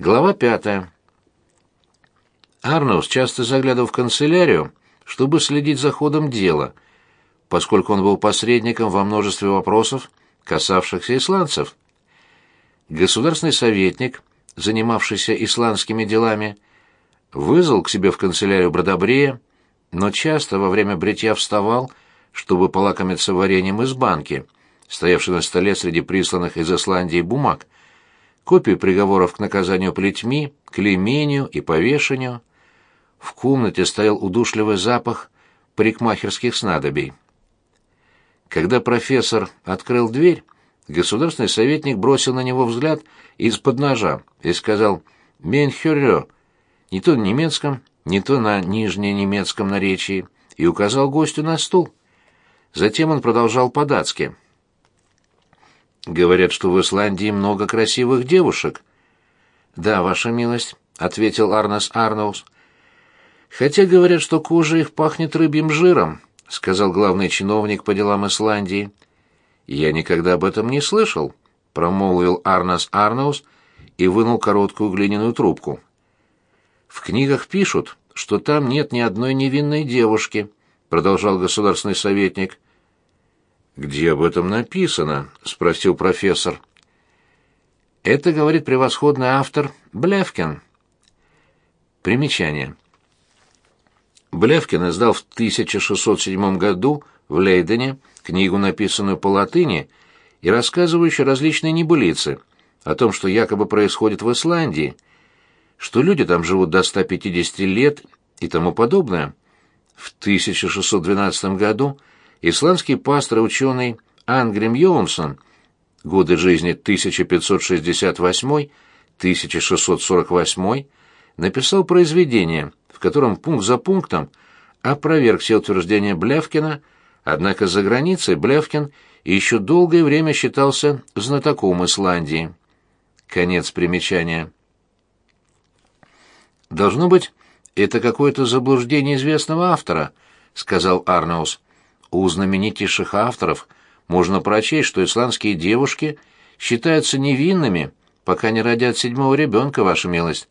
Глава пятая. Арноус часто заглядывал в канцелярию, чтобы следить за ходом дела, поскольку он был посредником во множестве вопросов, касавшихся исландцев. Государственный советник, занимавшийся исландскими делами, вызвал к себе в канцелярию Бродобрея, но часто во время бритья вставал, чтобы полакомиться вареньем из банки, стоявшей на столе среди присланных из Исландии бумаг — копии приговоров к наказанию плетьми, клеймению и повешению. В комнате стоял удушливый запах парикмахерских снадобий. Когда профессор открыл дверь, государственный советник бросил на него взгляд из-под ножа и сказал «Менхюрё», не то на немецком, не то на нижненемецком наречии, и указал гостю на стул. Затем он продолжал по-датски. Говорят, что в Исландии много красивых девушек. Да, ваша милость, ответил Арнес Арноус. Хотя говорят, что кожа их пахнет рыбьим жиром, сказал главный чиновник по делам Исландии. Я никогда об этом не слышал, промолвил Арнес Арноус и вынул короткую глиняную трубку. В книгах пишут, что там нет ни одной невинной девушки, продолжал государственный советник. «Где об этом написано?» — спросил профессор. «Это говорит превосходный автор Блевкин». Примечание. Блевкин издал в 1607 году в Лейдене книгу, написанную по латыни и рассказывающую различные небылицы о том, что якобы происходит в Исландии, что люди там живут до 150 лет и тому подобное. В 1612 году исландский пастор и ученый Ангрим Йонсон, годы жизни 1568-1648, написал произведение, в котором пункт за пунктом опроверг все утверждения Блявкина, однако за границей Блявкин еще долгое время считался знатоком Исландии. Конец примечания. «Должно быть, это какое-то заблуждение известного автора», — сказал Арнаус. У знаменитейших авторов можно прочесть, что исландские девушки считаются невинными, пока не родят седьмого ребенка, ваша милость.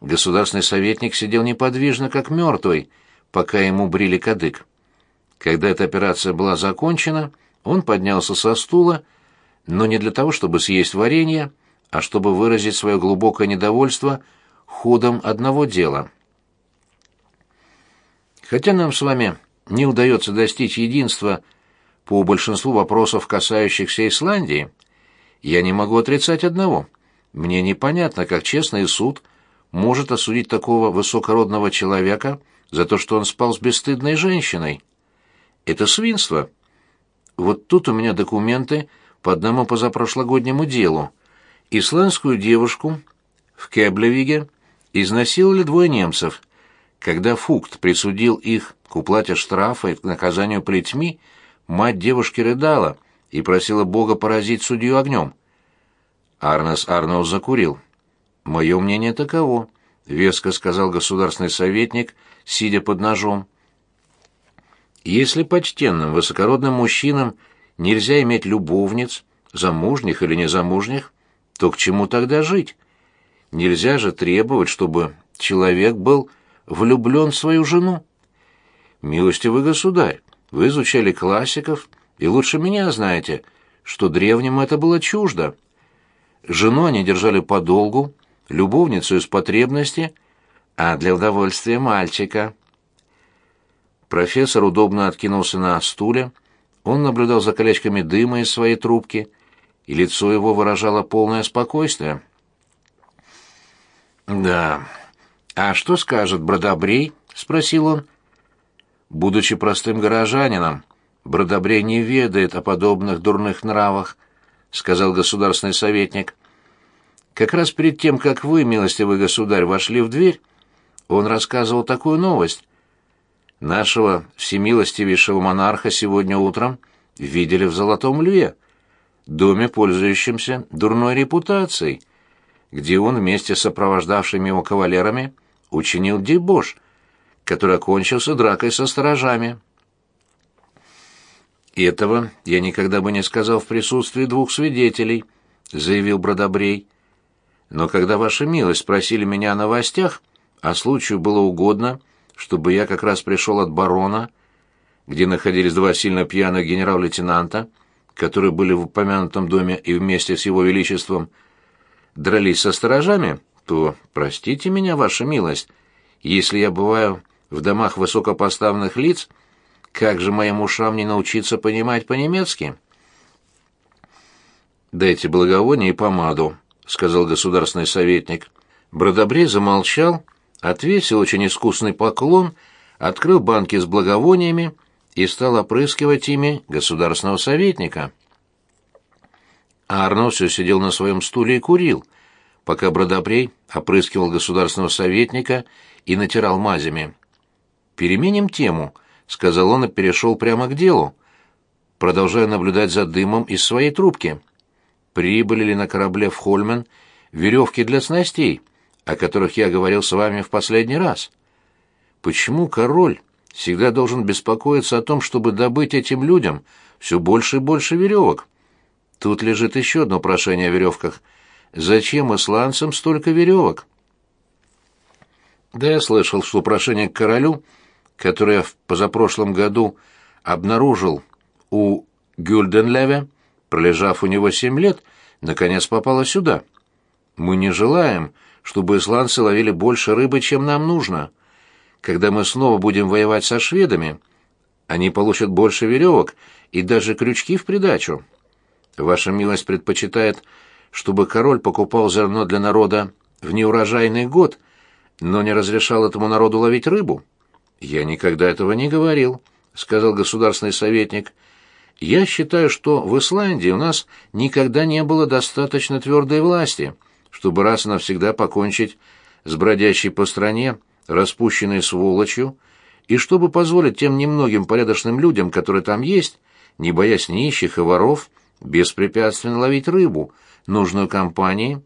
Государственный советник сидел неподвижно, как мертвый, пока ему брили кадык. Когда эта операция была закончена, он поднялся со стула, но не для того, чтобы съесть варенье, а чтобы выразить свое глубокое недовольство ходом одного дела. Хотя нам с вами не удается достичь единства по большинству вопросов, касающихся Исландии, я не могу отрицать одного. Мне непонятно, как честный суд может осудить такого высокородного человека за то, что он спал с бесстыдной женщиной. Это свинство. Вот тут у меня документы по одному позапрошлогоднему делу. Исландскую девушку в Кеблевиге изнасиловали двое немцев. Когда Фукт присудил их к уплате штрафа и к наказанию плетьми, мать девушки рыдала и просила Бога поразить судью огнем. Арнес Арноус закурил. «Мое мнение таково», — веско сказал государственный советник, сидя под ножом. «Если почтенным, высокородным мужчинам нельзя иметь любовниц, замужних или незамужних, то к чему тогда жить? Нельзя же требовать, чтобы человек был влюблен в свою жену». «Милостивый государь, вы изучали классиков и лучше меня знаете, что древним это было чуждо. Жену они держали подолгу, любовницу из потребности, а для удовольствия мальчика». Профессор удобно откинулся на стуле, он наблюдал за колечками дыма из своей трубки, и лицо его выражало полное спокойствие. «Да. А что скажет Бродобрей?» — спросил он. Будучи простым горожанином, Бродобрей не ведает о подобных дурных нравах, сказал государственный советник. Как раз перед тем, как вы, милостивый государь, вошли в дверь, он рассказывал такую новость. Нашего всемилостивейшего монарха сегодня утром видели в Золотом Льве, доме, пользующемся дурной репутацией, где он вместе с сопровождавшими его кавалерами учинил дебош, который окончился дракой со сторожами. «Этого я никогда бы не сказал в присутствии двух свидетелей», — заявил Бродобрей. Но когда ваша милость спросили меня о новостях, а случаю было угодно, чтобы я как раз пришел от барона, где находились два сильно пьяных генерал-лейтенанта, которые были в упомянутом доме и вместе с его величеством дрались со сторожами, то простите меня, ваша милость, если я бываю в домах высокопоставленных лиц, как же моим ушам не научиться понимать по-немецки? «Дайте благовоние и помаду», — сказал государственный советник. Бродобрей замолчал, отвесил очень искусный поклон, открыл банки с благовониями и стал опрыскивать ими государственного советника. А Арно все сидел на своем стуле и курил, пока Бродобрей опрыскивал государственного советника и натирал мазями. «Переменим тему», — сказал он и перешел прямо к делу, продолжая наблюдать за дымом из своей трубки прибыли ли на корабле в Хольмен веревки для снастей, о которых я говорил с вами в последний раз? Почему король всегда должен беспокоиться о том, чтобы добыть этим людям все больше и больше веревок? Тут лежит еще одно прошение о веревках. Зачем исландцам столько веревок? Да я слышал, что прошение к королю, которое в позапрошлом году обнаружил у Гюльденлеве, пролежав у него семь лет, наконец попала сюда. Мы не желаем, чтобы исландцы ловили больше рыбы, чем нам нужно. Когда мы снова будем воевать со шведами, они получат больше веревок и даже крючки в придачу. Ваша милость предпочитает, чтобы король покупал зерно для народа в неурожайный год, но не разрешал этому народу ловить рыбу. Я никогда этого не говорил, сказал государственный советник. Я считаю, что в Исландии у нас никогда не было достаточно твердой власти, чтобы раз и навсегда покончить с бродящей по стране, распущенной сволочью, и чтобы позволить тем немногим порядочным людям, которые там есть, не боясь нищих и воров, беспрепятственно ловить рыбу, нужную компании,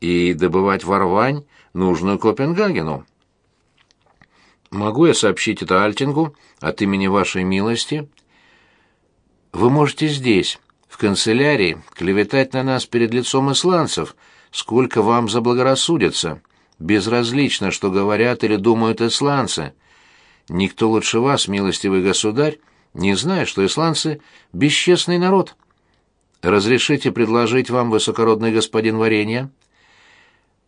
и добывать ворвань, нужную Копенгагену. Могу я сообщить это Альтингу от имени вашей милости вы можете здесь, в канцелярии, клеветать на нас перед лицом исландцев, сколько вам заблагорассудится. Безразлично, что говорят или думают исландцы. Никто лучше вас, милостивый государь, не знает, что исландцы — бесчестный народ. Разрешите предложить вам, высокородный господин Варенья?»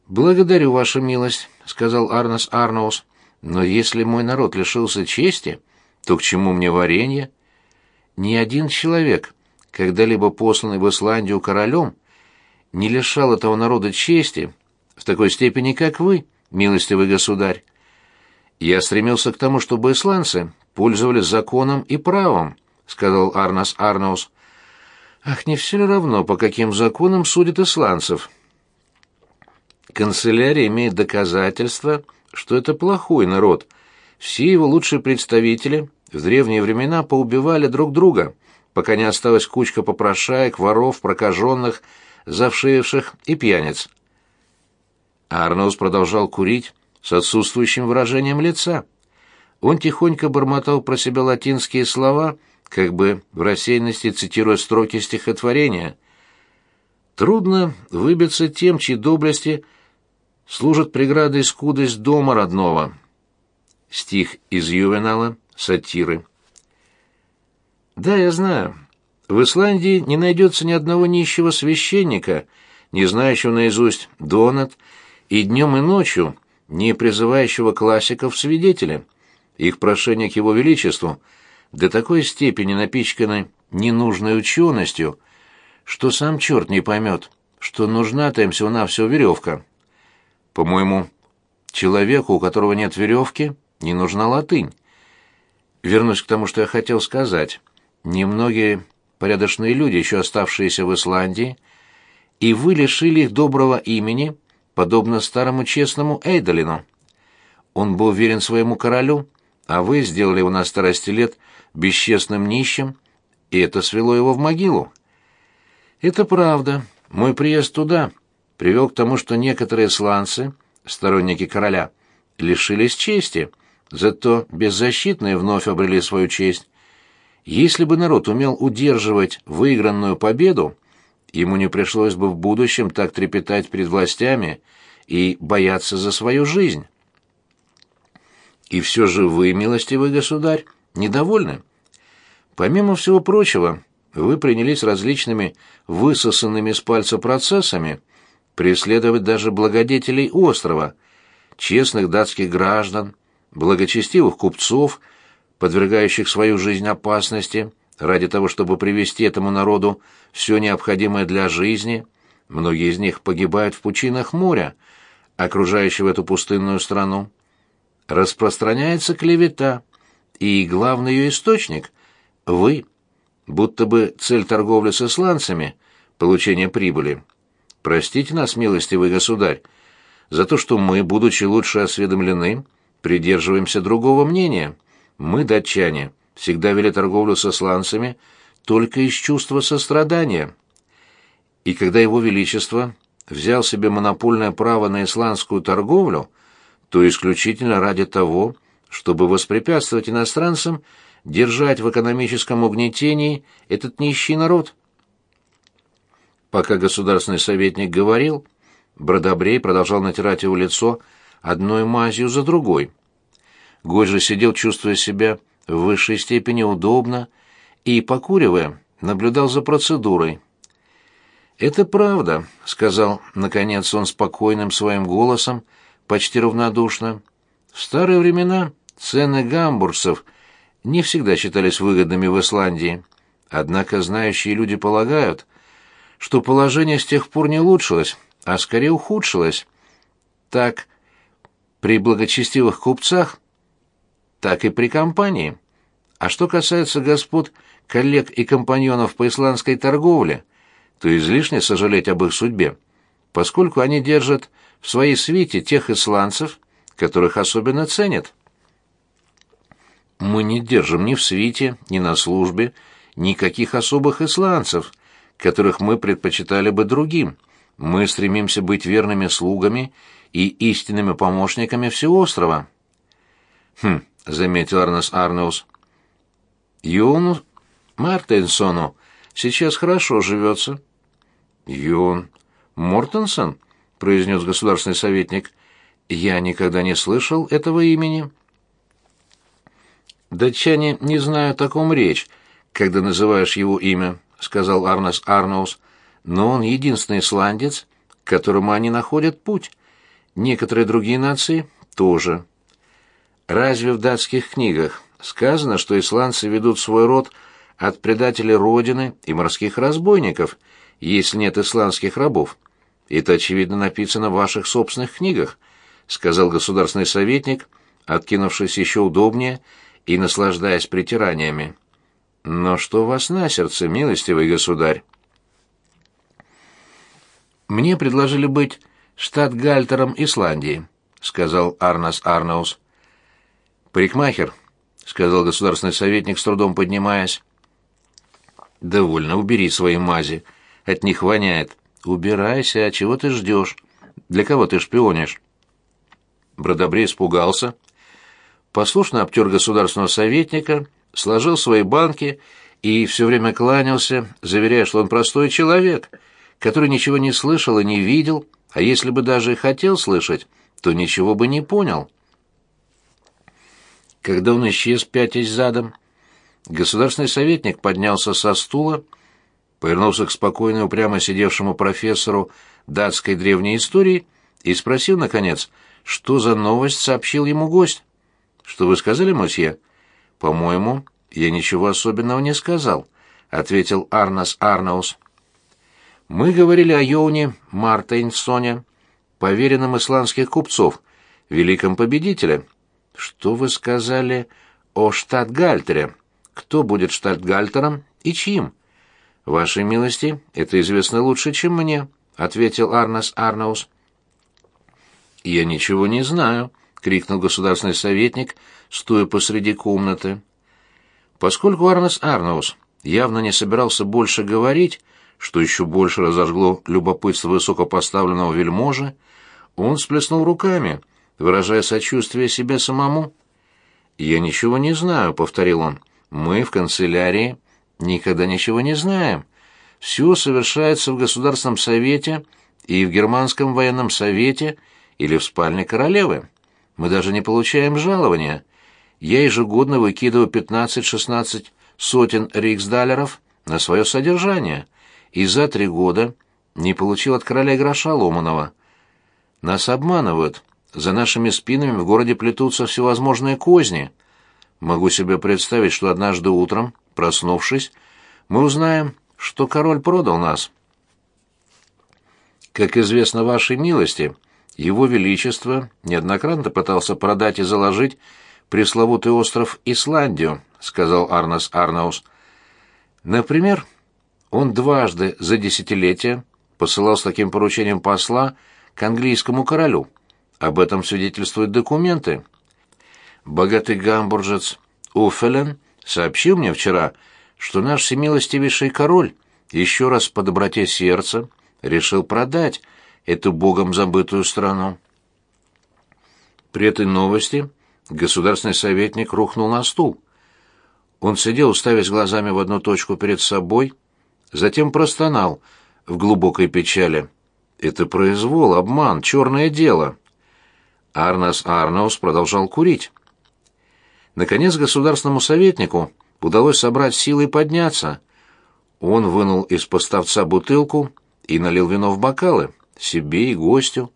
«Благодарю, ваша милость», — сказал Арнос Арноус. «Но если мой народ лишился чести, то к чему мне варенье?» Ни один человек, когда-либо посланный в Исландию королем, не лишал этого народа чести в такой степени, как вы, милостивый государь. Я стремился к тому, чтобы исландцы пользовались законом и правом, сказал Арнас Арнаус. Ах, не все ли равно, по каким законам судят исландцев? Канцелярия имеет доказательства, что это плохой народ. Все его лучшие представители в древние времена поубивали друг друга, пока не осталась кучка попрошаек, воров, прокаженных, завшивших и пьяниц. Арноус продолжал курить с отсутствующим выражением лица. Он тихонько бормотал про себя латинские слова, как бы в рассеянности цитируя строки стихотворения. «Трудно выбиться тем, чьи доблести служат преградой скудость дома родного». Стих из Ювенала сатиры. Да, я знаю. В Исландии не найдется ни одного нищего священника, не знающего наизусть донат, и днем и ночью не призывающего классиков свидетели. Их прошение к его величеству до такой степени напичканы ненужной ученостью, что сам черт не поймет, что нужна-то им всего-навсего веревка. По-моему, человеку, у которого нет веревки, не нужна латынь. Вернусь к тому, что я хотел сказать. Немногие порядочные люди, еще оставшиеся в Исландии, и вы лишили их доброго имени, подобно старому честному Эйдолину. Он был верен своему королю, а вы сделали его на старости лет бесчестным нищим, и это свело его в могилу. Это правда. Мой приезд туда привел к тому, что некоторые сланцы, сторонники короля, лишились чести, Зато беззащитные вновь обрели свою честь. Если бы народ умел удерживать выигранную победу, ему не пришлось бы в будущем так трепетать перед властями и бояться за свою жизнь. И все же вы, милостивый государь, недовольны. Помимо всего прочего, вы принялись различными высосанными с пальца процессами преследовать даже благодетелей острова, честных датских граждан, благочестивых купцов, подвергающих свою жизнь опасности ради того, чтобы привести этому народу все необходимое для жизни. Многие из них погибают в пучинах моря, окружающего эту пустынную страну. Распространяется клевета, и главный ее источник — вы, будто бы цель торговли с исландцами — получение прибыли. Простите нас, милостивый государь, за то, что мы, будучи лучше осведомлены, придерживаемся другого мнения. Мы, датчане, всегда вели торговлю с исландцами только из чувства сострадания. И когда его величество взял себе монопольное право на исландскую торговлю, то исключительно ради того, чтобы воспрепятствовать иностранцам держать в экономическом угнетении этот нищий народ. Пока государственный советник говорил, Бродобрей продолжал натирать его лицо одной мазью за другой. Гой же сидел, чувствуя себя в высшей степени удобно, и, покуривая, наблюдал за процедурой. «Это правда», — сказал, наконец, он спокойным своим голосом, почти равнодушно. «В старые времена цены гамбургцев не всегда считались выгодными в Исландии. Однако знающие люди полагают, что положение с тех пор не улучшилось, а скорее ухудшилось. Так при благочестивых купцах, так и при компании. А что касается господ, коллег и компаньонов по исландской торговле, то излишне сожалеть об их судьбе, поскольку они держат в своей свите тех исландцев, которых особенно ценят. Мы не держим ни в свите, ни на службе никаких особых исландцев, которых мы предпочитали бы другим. Мы стремимся быть верными слугами и истинными помощниками всего острова. Хм, заметил Арнес Арнеус. Юну Мартенсону сейчас хорошо живется. Юн Мортенсон, произнес государственный советник. Я никогда не слышал этого имени. Датчане не знают о таком речь, когда называешь его имя, сказал Арнес Арноус, но он единственный исландец, к которому они находят путь. Некоторые другие нации тоже. Разве в датских книгах сказано, что исландцы ведут свой род от предателей родины и морских разбойников, если нет исландских рабов? Это очевидно написано в ваших собственных книгах, сказал государственный советник, откинувшись еще удобнее и наслаждаясь притираниями. Но что у вас на сердце, милостивый государь? Мне предложили быть штатгальтером Исландии, сказал Арнас Арнаус. Парикмахер, сказал государственный советник, с трудом поднимаясь. Довольно, убери свои мази, от них воняет. Убирайся, а чего ты ждешь? Для кого ты шпионишь? Бродобрей испугался, послушно обтер государственного советника сложил свои банки и все время кланялся, заверяя, что он простой человек, который ничего не слышал и не видел, а если бы даже и хотел слышать, то ничего бы не понял. Когда он исчез, пятясь задом, государственный советник поднялся со стула, повернулся к спокойно упрямо сидевшему профессору датской древней истории и спросил, наконец, что за новость сообщил ему гость. «Что вы сказали, мосье?» «По-моему, я ничего особенного не сказал», — ответил Арнас Арнаус. «Мы говорили о Йоуне Мартейнсоне, поверенном исландских купцов, великом победителе. Что вы сказали о штатгальтере? Кто будет штатгальтером и чьим?» «Вашей милости, это известно лучше, чем мне», — ответил Арнас Арнаус. «Я ничего не знаю», — крикнул государственный советник, стоя посреди комнаты. Поскольку Арнес Арнаус явно не собирался больше говорить, что еще больше разожгло любопытство высокопоставленного вельможи, он сплеснул руками, выражая сочувствие себе самому. «Я ничего не знаю», — повторил он. «Мы в канцелярии никогда ничего не знаем. все совершается в Государственном совете и в Германском военном совете или в спальне королевы. Мы даже не получаем жалования. Я ежегодно выкидываю 15-16 сотен рейхсдалеров на свое содержание, и за три года не получил от короля гроша ломаного. Нас обманывают. За нашими спинами в городе плетутся всевозможные козни. Могу себе представить, что однажды утром, проснувшись, мы узнаем, что король продал нас. Как известно вашей милости, его величество неоднократно пытался продать и заложить пресловутый остров Исландию, сказал Арнас Арнаус. Например, он дважды за десятилетия посылал с таким поручением посла к английскому королю. Об этом свидетельствуют документы. Богатый гамбуржец Уфелен сообщил мне вчера, что наш всемилостивейший король еще раз по доброте сердца решил продать эту богом забытую страну. При этой новости государственный советник рухнул на стул. Он сидел, уставясь глазами в одну точку перед собой, затем простонал в глубокой печали. «Это произвол, обман, черное дело». Арнас Арнаус продолжал курить. Наконец государственному советнику удалось собрать силы и подняться. Он вынул из поставца бутылку и налил вино в бокалы, себе и гостю.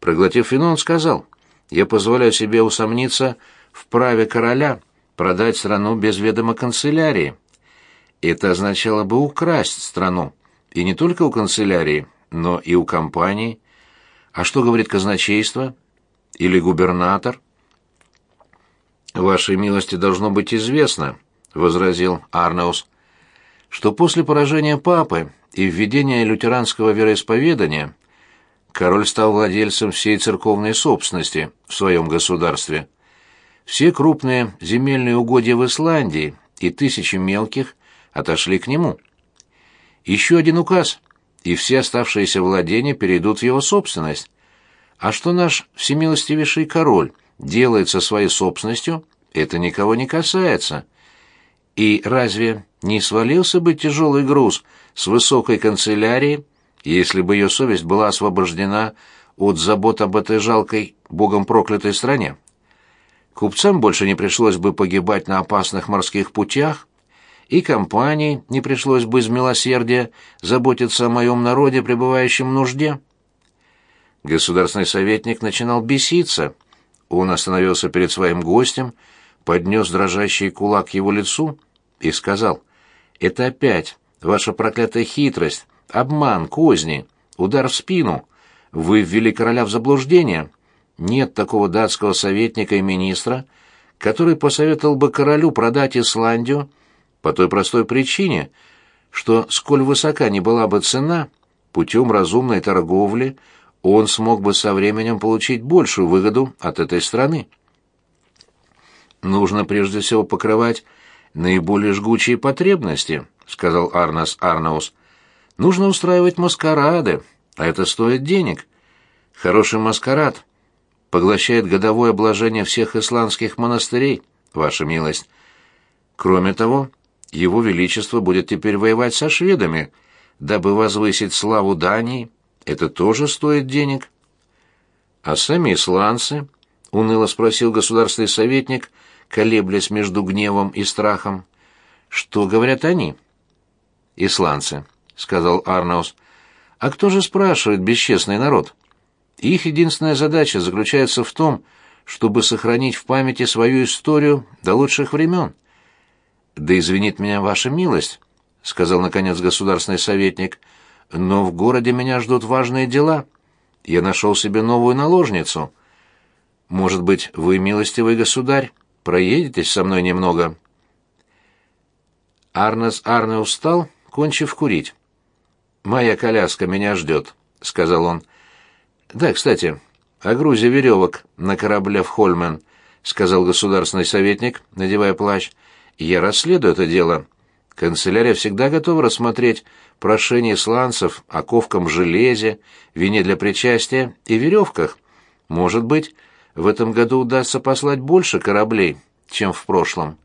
Проглотив вино, он сказал, «Я позволяю себе усомниться в праве короля продать страну без ведома канцелярии. Это означало бы украсть страну, и не только у канцелярии, но и у компании. А что говорит казначейство? Или губернатор?» «Вашей милости должно быть известно», — возразил Арнаус, «что после поражения папы и введения лютеранского вероисповедания король стал владельцем всей церковной собственности в своем государстве. Все крупные земельные угодья в Исландии и тысячи мелких отошли к нему. Еще один указ, и все оставшиеся владения перейдут в его собственность. А что наш всемилостивейший король делает со своей собственностью, это никого не касается. И разве не свалился бы тяжелый груз с высокой канцелярии, если бы ее совесть была освобождена от забот об этой жалкой, богом проклятой стране? Купцам больше не пришлось бы погибать на опасных морских путях, и компании не пришлось бы из милосердия заботиться о моем народе, пребывающем в нужде. Государственный советник начинал беситься. Он остановился перед своим гостем, поднес дрожащий кулак к его лицу и сказал, «Это опять ваша проклятая хитрость, обман, козни, удар в спину. Вы ввели короля в заблуждение. Нет такого датского советника и министра, который посоветовал бы королю продать Исландию по той простой причине, что, сколь высока ни была бы цена, путем разумной торговли он смог бы со временем получить большую выгоду от этой страны. Нужно прежде всего покрывать наиболее жгучие потребности, сказал Арнас Арнаус. Нужно устраивать маскарады, а это стоит денег. Хороший маскарад поглощает годовое обложение всех исландских монастырей, ваша милость. Кроме того, его величество будет теперь воевать со шведами, дабы возвысить славу Дании. Это тоже стоит денег. А сами исландцы, уныло спросил государственный советник, — колеблясь между гневом и страхом. «Что говорят они?» «Исландцы», — сказал Арнаус. «А кто же спрашивает бесчестный народ? Их единственная задача заключается в том, чтобы сохранить в памяти свою историю до лучших времен». «Да извинит меня ваша милость», — сказал, наконец, государственный советник, — «но в городе меня ждут важные дела. Я нашел себе новую наложницу. Может быть, вы, милостивый государь, Проедетесь со мной немного?» Арнес Арне устал, кончив курить. «Моя коляска меня ждет», — сказал он. «Да, кстати, о грузе веревок на корабле в Хольмен», — сказал государственный советник, надевая плащ. «Я расследую это дело. Канцелярия всегда готова рассмотреть прошение сланцев о ковком железе, вине для причастия и веревках. Может быть, в этом году удастся послать больше кораблей, чем в прошлом.